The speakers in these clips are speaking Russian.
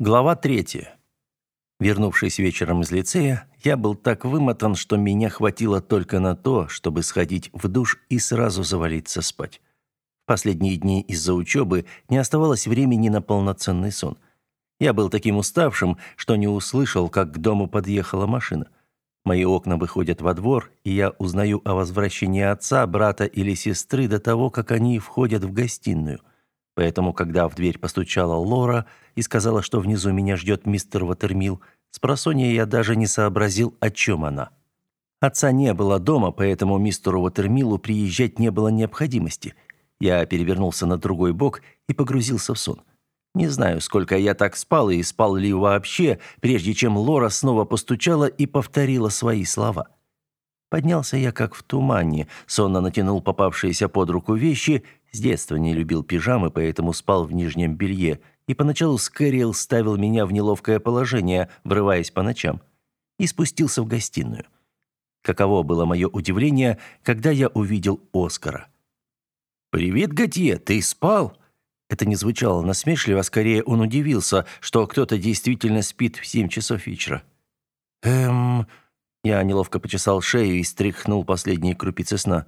Глава третья. Вернувшись вечером из лицея, я был так вымотан, что меня хватило только на то, чтобы сходить в душ и сразу завалиться спать. В последние дни из-за учебы не оставалось времени на полноценный сон. Я был таким уставшим, что не услышал, как к дому подъехала машина. Мои окна выходят во двор, и я узнаю о возвращении отца, брата или сестры до того, как они входят в гостиную. Поэтому, когда в дверь постучала Лора и сказала, что внизу меня ждет мистер Ватермилл, с просонья я даже не сообразил, о чем она. Отца не было дома, поэтому мистеру Ватермиллу приезжать не было необходимости. Я перевернулся на другой бок и погрузился в сон. Не знаю, сколько я так спал и спал ли вообще, прежде чем Лора снова постучала и повторила свои слова. Поднялся я как в тумане, сонно натянул попавшиеся под руку вещи с детства не любил пижамы, поэтому спал в нижнем белье, и поначалу Скэриэл ставил меня в неловкое положение, врываясь по ночам, и спустился в гостиную. Каково было мое удивление, когда я увидел Оскара. «Привет, Готье, ты спал?» Это не звучало насмешливо, скорее он удивился, что кто-то действительно спит в семь часов вечера. «Эм...» Я неловко почесал шею и стряхнул последние крупицы сна.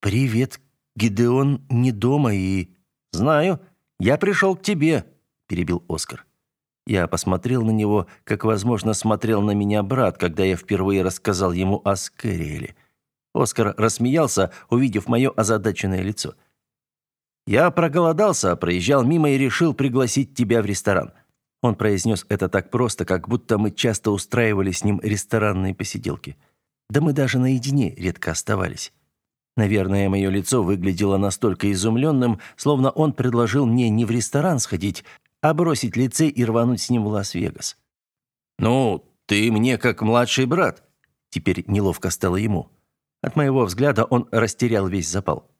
«Привет, Гидеон не дома и...» «Знаю. Я пришел к тебе», — перебил Оскар. Я посмотрел на него, как, возможно, смотрел на меня брат, когда я впервые рассказал ему о Скэриэле. Оскар рассмеялся, увидев мое озадаченное лицо. «Я проголодался, проезжал мимо и решил пригласить тебя в ресторан». Он произнес это так просто, как будто мы часто устраивали с ним ресторанные посиделки. Да мы даже наедине редко оставались. Наверное, мое лицо выглядело настолько изумленным, словно он предложил мне не в ресторан сходить, а бросить лицей и рвануть с ним в Лас-Вегас. «Ну, ты мне как младший брат». Теперь неловко стало ему. От моего взгляда он растерял весь запал.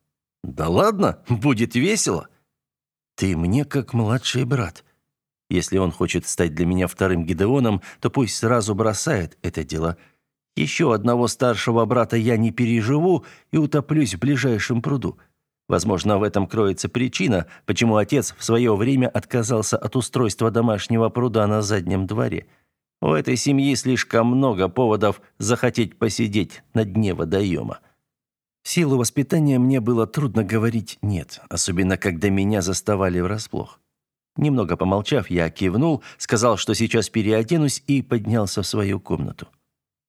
«Да ладно, будет весело». «Ты мне как младший брат». Если он хочет стать для меня вторым Гидеоном, то пусть сразу бросает это дело – еще одного старшего брата я не переживу и утоплюсь в ближайшем пруду. Возможно, в этом кроется причина, почему отец в свое время отказался от устройства домашнего пруда на заднем дворе. У этой семьи слишком много поводов захотеть посидеть на дне водоема. В силу воспитания мне было трудно говорить «нет», особенно когда меня заставали врасплох. Немного помолчав, я кивнул, сказал, что сейчас переоденусь и поднялся в свою комнату.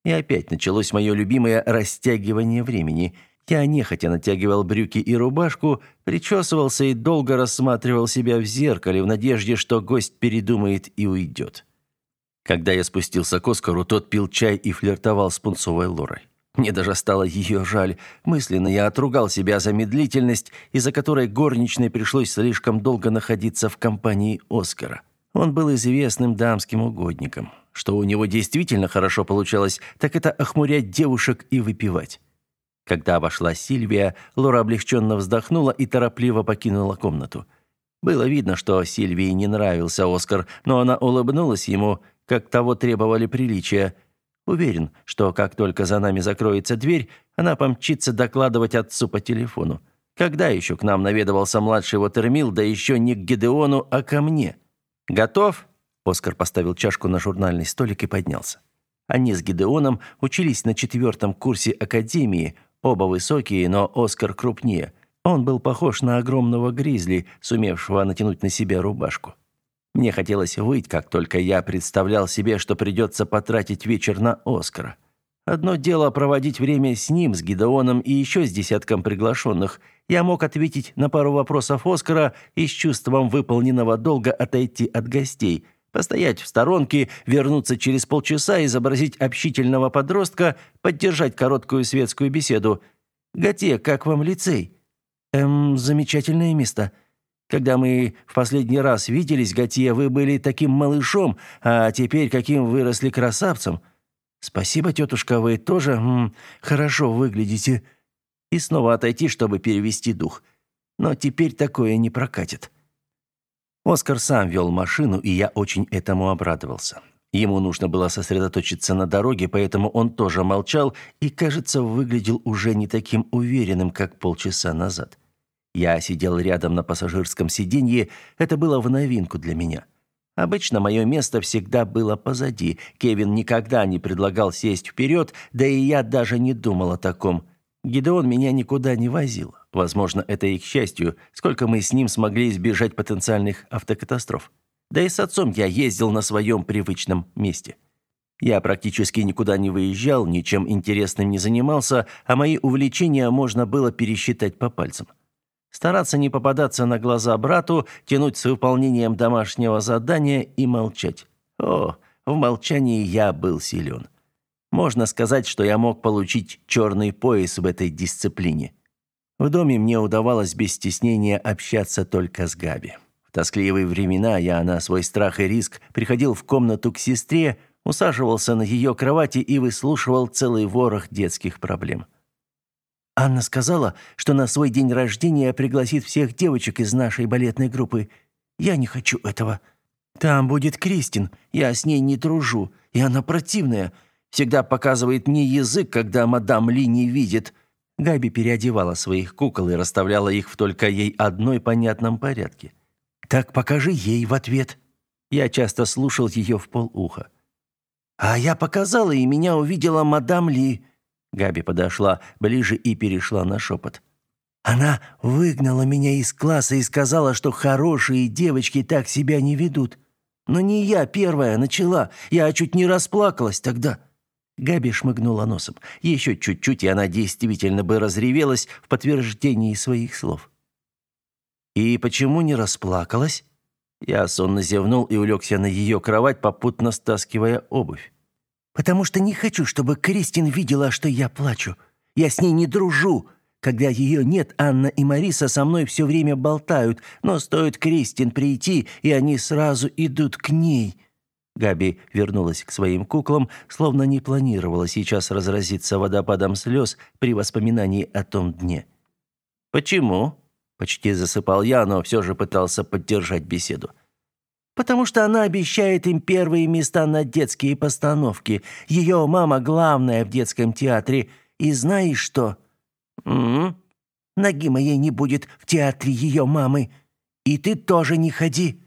И опять началось мое любимое растягивание времени. Я нехотя натягивал брюки и рубашку, причесывался и долго рассматривал себя в зеркале в надежде, что гость передумает и уйдет. Когда я спустился к Оскару, тот пил чай и флиртовал с пунцовой Лорой. Мне даже стало ее жаль. Мысленно я отругал себя за медлительность, из-за которой горничной пришлось слишком долго находиться в компании Оскара. Он был известным дамским угодником. Что у него действительно хорошо получалось, так это охмурять девушек и выпивать. Когда вошла Сильвия, Лора облегченно вздохнула и торопливо покинула комнату. Было видно, что Сильвии не нравился Оскар, но она улыбнулась ему, как того требовали приличия. Уверен, что как только за нами закроется дверь, она помчится докладывать отцу по телефону. Когда еще к нам наведывался младший Уотермилл, да еще не к Гедеону, а ко мне? Готов? Оскар поставил чашку на журнальный столик и поднялся. Они с Гидеоном учились на четвертом курсе академии, оба высокие, но Оскар крупнее. Он был похож на огромного гризли, сумевшего натянуть на себя рубашку. Мне хотелось выйти, как только я представлял себе, что придется потратить вечер на Оскара. Одно дело проводить время с ним, с Гидеоном и еще с десятком приглашенных. Я мог ответить на пару вопросов Оскара и с чувством выполненного долга отойти от гостей – Постоять в сторонке, вернуться через полчаса, изобразить общительного подростка, поддержать короткую светскую беседу. «Готье, как вам лицей?» «Эм, замечательное место. Когда мы в последний раз виделись, Готье, вы были таким малышом, а теперь каким выросли красавцем. Спасибо, тетушка, вы тоже м, хорошо выглядите». И снова отойти, чтобы перевести дух. Но теперь такое не прокатит. Оскар сам вел машину, и я очень этому обрадовался. Ему нужно было сосредоточиться на дороге, поэтому он тоже молчал и, кажется, выглядел уже не таким уверенным, как полчаса назад. Я сидел рядом на пассажирском сиденье, это было в новинку для меня. Обычно мое место всегда было позади. Кевин никогда не предлагал сесть вперед, да и я даже не думал о таком. Гидеон меня никуда не возил. Возможно, это и к счастью, сколько мы с ним смогли избежать потенциальных автокатастроф. Да и с отцом я ездил на своем привычном месте. Я практически никуда не выезжал, ничем интересным не занимался, а мои увлечения можно было пересчитать по пальцам. Стараться не попадаться на глаза брату, тянуть с выполнением домашнего задания и молчать. О, в молчании я был силен. Можно сказать, что я мог получить черный пояс в этой дисциплине. В доме мне удавалось без стеснения общаться только с Габи. В тоскливые времена я на свой страх и риск приходил в комнату к сестре, усаживался на ее кровати и выслушивал целый ворох детских проблем. Анна сказала, что на свой день рождения пригласит всех девочек из нашей балетной группы. Я не хочу этого. Там будет Кристин, я с ней не дружу, и она противная. Всегда показывает мне язык, когда мадам Ли не видит. Габи переодевала своих кукол и расставляла их в только ей одной понятном порядке. Так покажи ей в ответ. Я часто слушал ее в полуха. А я показала, и меня увидела мадам Ли. Габи подошла ближе и перешла на шепот. Она выгнала меня из класса и сказала, что хорошие девочки так себя не ведут. Но не я первая начала. Я чуть не расплакалась тогда. Габи шмыгнула носом. Еще чуть-чуть, и она действительно бы разревелась в подтверждении своих слов. И почему не расплакалась? Я сонно зевнул и улегся на ее кровать, попутно стаскивая обувь. Потому что не хочу, чтобы Кристин видела, что я плачу. Я с ней не дружу. Когда ее нет, Анна и Мариса со мной все время болтают, но стоит Кристин прийти, и они сразу идут к ней. Габи вернулась к своим куклам, словно не планировала сейчас разразиться водопадом слез при воспоминании о том дне. «Почему?» – почти засыпал я, но все же пытался поддержать беседу потому что она обещает им первые места на детские постановки. Ее мама главная в детском театре. И знаешь что? М Ноги моей не будет в театре ее мамы. И ты тоже не ходи.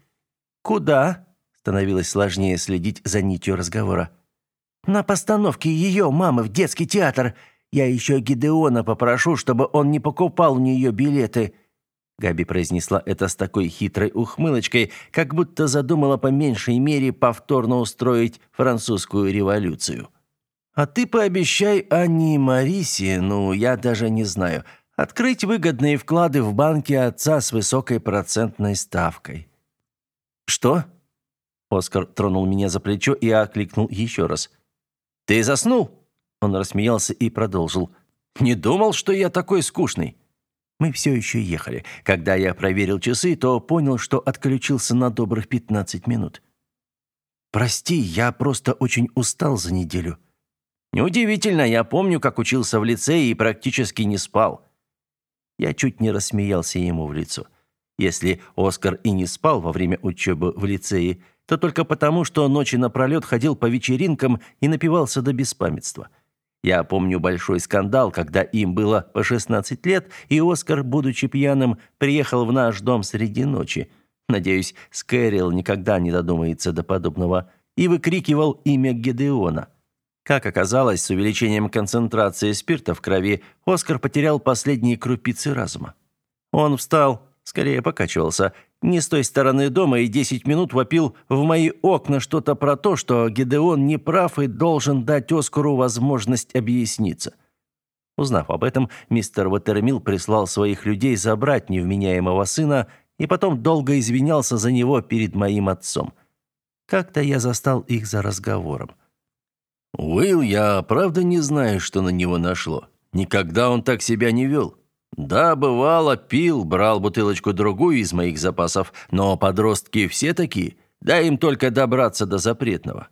Куда? Становилось сложнее следить за нитью разговора. На постановке ее мамы в детский театр. Я еще Гидеона попрошу, чтобы он не покупал у нее билеты. Габи произнесла это с такой хитрой ухмылочкой, как будто задумала по меньшей мере повторно устроить французскую революцию. А ты пообещай Анне и Марисе, ну, я даже не знаю, открыть выгодные вклады в банке отца с высокой процентной ставкой. Что? Оскар тронул меня за плечо и окликнул еще раз. Ты заснул? Он рассмеялся и продолжил. Не думал, что я такой скучный. Мы все еще ехали. Когда я проверил часы, то понял, что отключился на добрых 15 минут. Прости, я просто очень устал за неделю. Неудивительно, я помню, как учился в лицее и практически не спал. Я чуть не рассмеялся ему в лицо. Если Оскар и не спал во время учебы в лицее, то только потому, что ночи напролет ходил по вечеринкам и напивался до беспамятства. Я помню большой скандал, когда им было по 16 лет, и Оскар, будучи пьяным, приехал в наш дом среди ночи. Надеюсь, Скэрилл никогда не додумается до подобного. И выкрикивал имя Гедеона. Как оказалось, с увеличением концентрации спирта в крови Оскар потерял последние крупицы разума. Он встал, скорее покачивался, не с той стороны дома и десять минут вопил в мои окна что-то про то, что Гедеон не прав и должен дать Оскару возможность объясниться. Узнав об этом, мистер Ватермилл прислал своих людей забрать невменяемого сына и потом долго извинялся за него перед моим отцом. Как-то я застал их за разговором. «Уилл, я правда не знаю, что на него нашло. Никогда он так себя не вел. Да, бывало, пил, брал бутылочку-другую из моих запасов, но подростки все такие, дай им только добраться до запретного.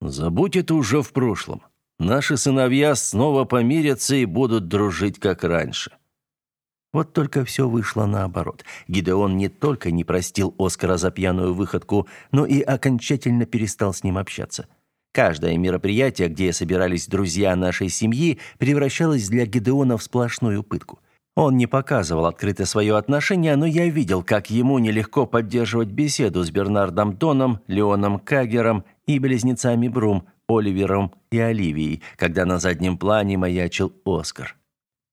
Забудь это уже в прошлом. Наши сыновья снова помирятся и будут дружить, как раньше. Вот только все вышло наоборот. Гидеон не только не простил Оскара за пьяную выходку, но и окончательно перестал с ним общаться. Каждое мероприятие, где собирались друзья нашей семьи, превращалось для Гедеона в сплошную пытку. Он не показывал открыто свое отношение, но я видел, как ему нелегко поддерживать беседу с Бернардом Доном, Леоном Кагером и близнецами Брум, Оливером и Оливией, когда на заднем плане маячил Оскар.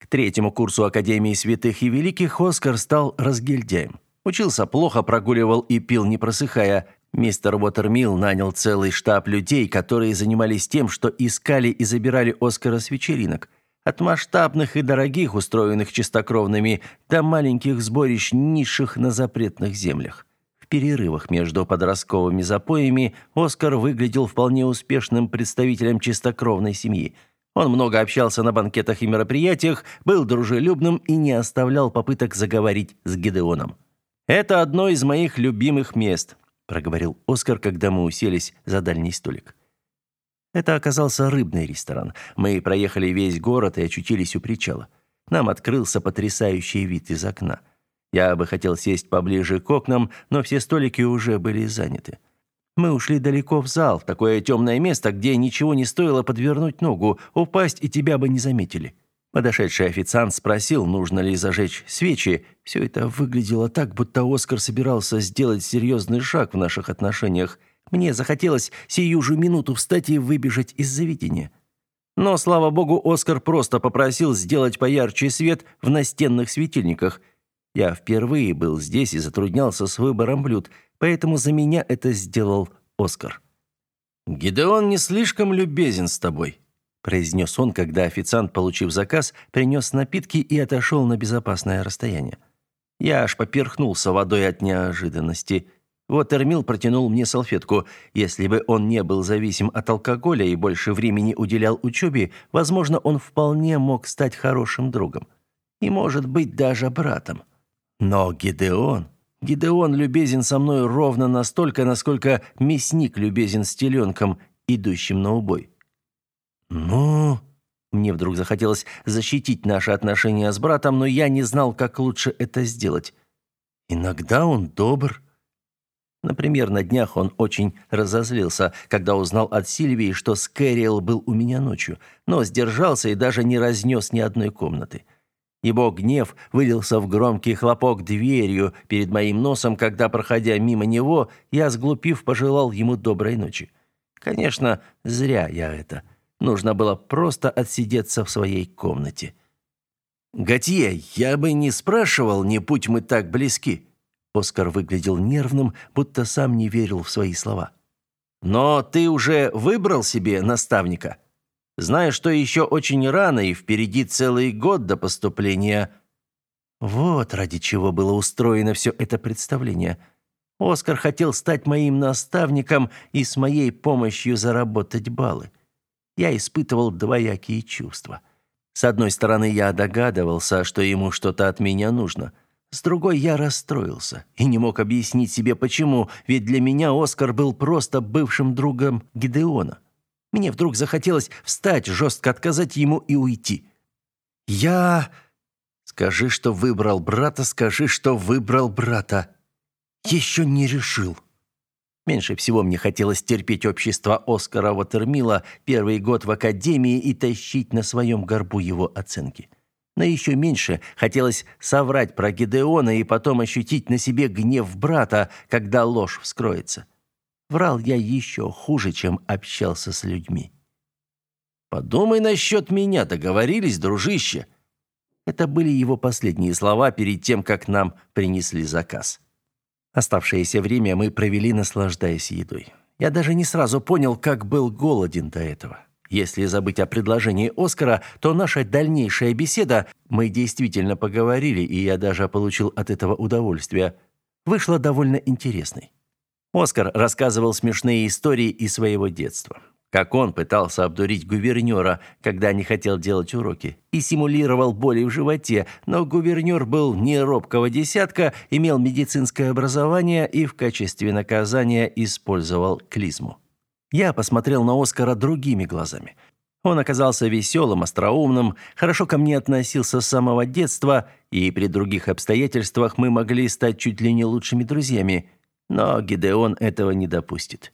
К третьему курсу Академии Святых и Великих Оскар стал разгильдяем. Учился плохо, прогуливал и пил не просыхая. Мистер Уотермилл нанял целый штаб людей, которые занимались тем, что искали и забирали Оскара с вечеринок. От масштабных и дорогих, устроенных чистокровными, до маленьких сборищ низших на запретных землях. В перерывах между подростковыми запоями Оскар выглядел вполне успешным представителем чистокровной семьи. Он много общался на банкетах и мероприятиях, был дружелюбным и не оставлял попыток заговорить с Гидеоном. «Это одно из моих любимых мест», – проговорил Оскар, когда мы уселись за дальний столик. Это оказался рыбный ресторан. Мы проехали весь город и очутились у причала. Нам открылся потрясающий вид из окна. Я бы хотел сесть поближе к окнам, но все столики уже были заняты. Мы ушли далеко в зал, в такое темное место, где ничего не стоило подвернуть ногу, упасть и тебя бы не заметили. Подошедший официант спросил, нужно ли зажечь свечи. Все это выглядело так, будто Оскар собирался сделать серьезный шаг в наших отношениях – мне захотелось сию же минуту встать и выбежать из заведения. Но, слава богу, Оскар просто попросил сделать поярче свет в настенных светильниках. Я впервые был здесь и затруднялся с выбором блюд, поэтому за меня это сделал Оскар. «Гидеон не слишком любезен с тобой», произнес он, когда официант, получив заказ, принес напитки и отошел на безопасное расстояние. Я аж поперхнулся водой от неожиданности – Уотермилл протянул мне салфетку. Если бы он не был зависим от алкоголя и больше времени уделял учебе, возможно, он вполне мог стать хорошим другом. И, может быть, даже братом. Но Гидеон... Гидеон любезен со мной ровно настолько, насколько мясник любезен с теленком, идущим на убой. «Ну...» Мне вдруг захотелось защитить наши отношения с братом, но я не знал, как лучше это сделать. Иногда он добр, Например, на днях он очень разозлился, когда узнал от Сильвии, что Скэриэл был у меня ночью, но сдержался и даже не разнес ни одной комнаты. Его гнев вылился в громкий хлопок дверью перед моим носом, когда, проходя мимо него, я, сглупив, пожелал ему доброй ночи. Конечно, зря я это. Нужно было просто отсидеться в своей комнате. «Готье, я бы не спрашивал, не путь мы так близки», Оскар выглядел нервным, будто сам не верил в свои слова. «Но ты уже выбрал себе наставника? Знаешь, что еще очень рано и впереди целый год до поступления...» Вот ради чего было устроено все это представление. Оскар хотел стать моим наставником и с моей помощью заработать баллы. Я испытывал двоякие чувства. С одной стороны, я догадывался, что ему что-то от меня нужно – с другой я расстроился и не мог объяснить себе почему, ведь для меня Оскар был просто бывшим другом Гидеона. Мне вдруг захотелось встать, жестко отказать ему и уйти. Я Скажи, что выбрал брата, скажи, что выбрал брата. Еще не решил. Меньше всего мне хотелось терпеть общество Оскара Ватермила первый год в академии и тащить на своем горбу его оценки. Но еще меньше хотелось соврать про Гидеона и потом ощутить на себе гнев брата, когда ложь вскроется. Врал я еще хуже, чем общался с людьми. «Подумай насчет меня, договорились, дружище?» Это были его последние слова перед тем, как нам принесли заказ. Оставшееся время мы провели, наслаждаясь едой. Я даже не сразу понял, как был голоден до этого. Если забыть о предложении Оскара, то наша дальнейшая беседа, мы действительно поговорили, и я даже получил от этого удовольствие, вышла довольно интересной. Оскар рассказывал смешные истории из своего детства. Как он пытался обдурить гувернера, когда не хотел делать уроки, и симулировал боли в животе, но гувернер был не робкого десятка, имел медицинское образование и в качестве наказания использовал клизму. Я посмотрел на Оскара другими глазами. Он оказался веселым, остроумным, хорошо ко мне относился с самого детства, и при других обстоятельствах мы могли стать чуть ли не лучшими друзьями. Но Гидеон этого не допустит.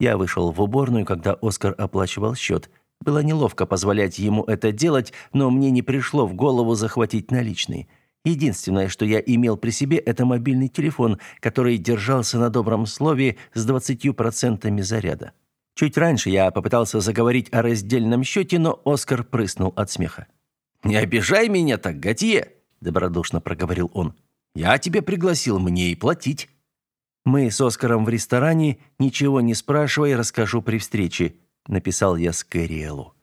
Я вышел в уборную, когда Оскар оплачивал счет. Было неловко позволять ему это делать, но мне не пришло в голову захватить наличные. Единственное, что я имел при себе, это мобильный телефон, который держался на добром слове с 20% заряда. Чуть раньше я попытался заговорить о раздельном счете, но Оскар прыснул от смеха. «Не обижай меня так, Готье!» – добродушно проговорил он. «Я тебя пригласил, мне и платить». «Мы с Оскаром в ресторане, ничего не спрашивай, расскажу при встрече», – написал я Скэриэлу.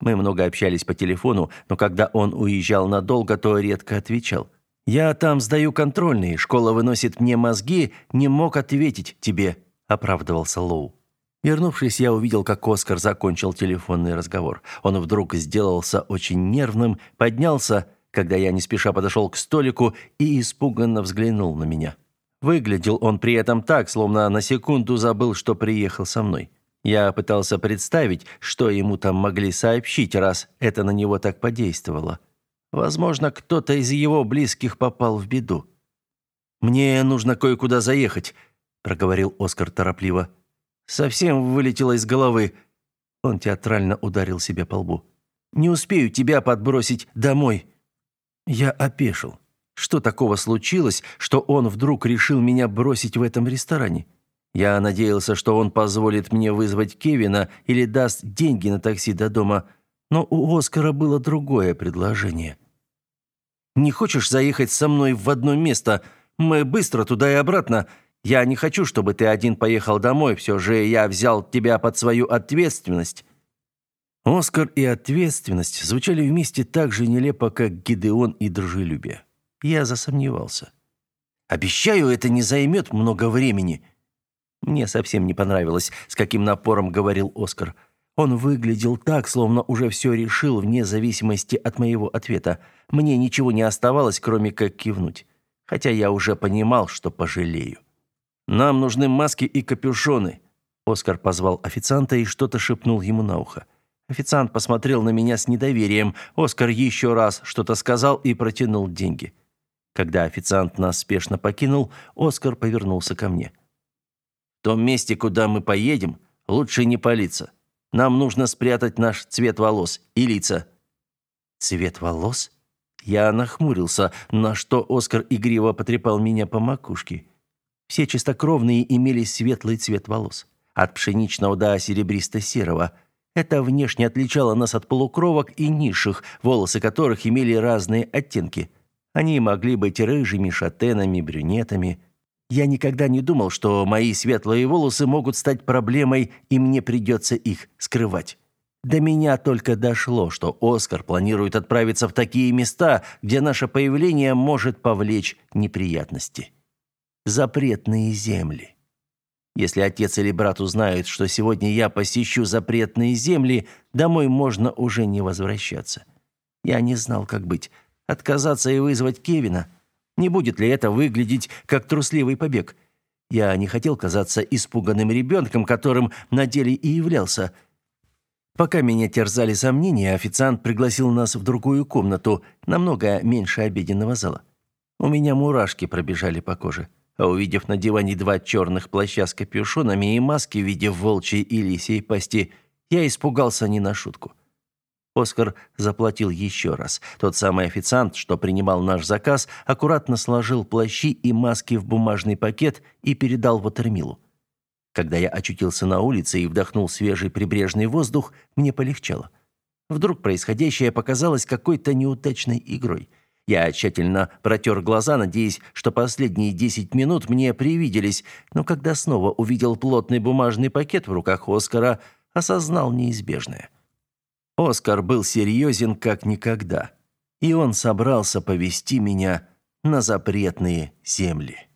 Мы много общались по телефону, но когда он уезжал надолго, то редко отвечал. «Я там сдаю контрольные, школа выносит мне мозги, не мог ответить тебе», – оправдывался Лоу. Вернувшись, я увидел, как Оскар закончил телефонный разговор. Он вдруг сделался очень нервным, поднялся, когда я не спеша подошел к столику и испуганно взглянул на меня. Выглядел он при этом так, словно на секунду забыл, что приехал со мной. Я пытался представить, что ему там могли сообщить, раз это на него так подействовало. Возможно, кто-то из его близких попал в беду. «Мне нужно кое-куда заехать», — проговорил Оскар торопливо. Совсем вылетело из головы. Он театрально ударил себя по лбу. Не успею тебя подбросить домой. Я опешил. Что такого случилось, что он вдруг решил меня бросить в этом ресторане? Я надеялся, что он позволит мне вызвать Кевина или даст деньги на такси до дома, но у Оскара было другое предложение. Не хочешь заехать со мной в одно место? Мы быстро туда и обратно. Я не хочу, чтобы ты один поехал домой, все же я взял тебя под свою ответственность». Оскар и ответственность звучали вместе так же нелепо, как Гидеон и дружелюбие. Я засомневался. «Обещаю, это не займет много времени». Мне совсем не понравилось, с каким напором говорил Оскар. Он выглядел так, словно уже все решил вне зависимости от моего ответа. Мне ничего не оставалось, кроме как кивнуть. Хотя я уже понимал, что пожалею. Нам нужны маски и капюшоны. Оскар позвал официанта и что-то шепнул ему на ухо. Официант посмотрел на меня с недоверием. Оскар еще раз что-то сказал и протянул деньги. Когда официант нас спешно покинул, Оскар повернулся ко мне. В том месте, куда мы поедем, лучше не палиться. Нам нужно спрятать наш цвет волос и лица. Цвет волос? Я нахмурился, на что Оскар игриво потрепал меня по макушке. Все чистокровные имели светлый цвет волос, от пшеничного до серебристо-серого. Это внешне отличало нас от полукровок и низших, волосы которых имели разные оттенки. Они могли быть рыжими, шатенами, брюнетами. Я никогда не думал, что мои светлые волосы могут стать проблемой, и мне придется их скрывать. До меня только дошло, что Оскар планирует отправиться в такие места, где наше появление может повлечь неприятности запретные земли. Если отец или брат узнают, что сегодня я посещу запретные земли, домой можно уже не возвращаться. Я не знал, как быть. Отказаться и вызвать Кевина? Не будет ли это выглядеть как трусливый побег? Я не хотел казаться испуганным ребенком, которым на деле и являлся. Пока меня терзали сомнения, официант пригласил нас в другую комнату, намного меньше обеденного зала. У меня мурашки пробежали по коже. А увидев на диване два черных плаща с капюшонами и маски в виде волчьей и лисьей пасти, я испугался не на шутку. Оскар заплатил еще раз. Тот самый официант, что принимал наш заказ, аккуратно сложил плащи и маски в бумажный пакет и передал Ватермилу. Когда я очутился на улице и вдохнул свежий прибрежный воздух, мне полегчало. Вдруг происходящее показалось какой-то неудачной игрой – я тщательно протер глаза, надеясь, что последние десять минут мне привиделись, но когда снова увидел плотный бумажный пакет в руках Оскара, осознал неизбежное. Оскар был серьезен как никогда, и он собрался повести меня на запретные земли.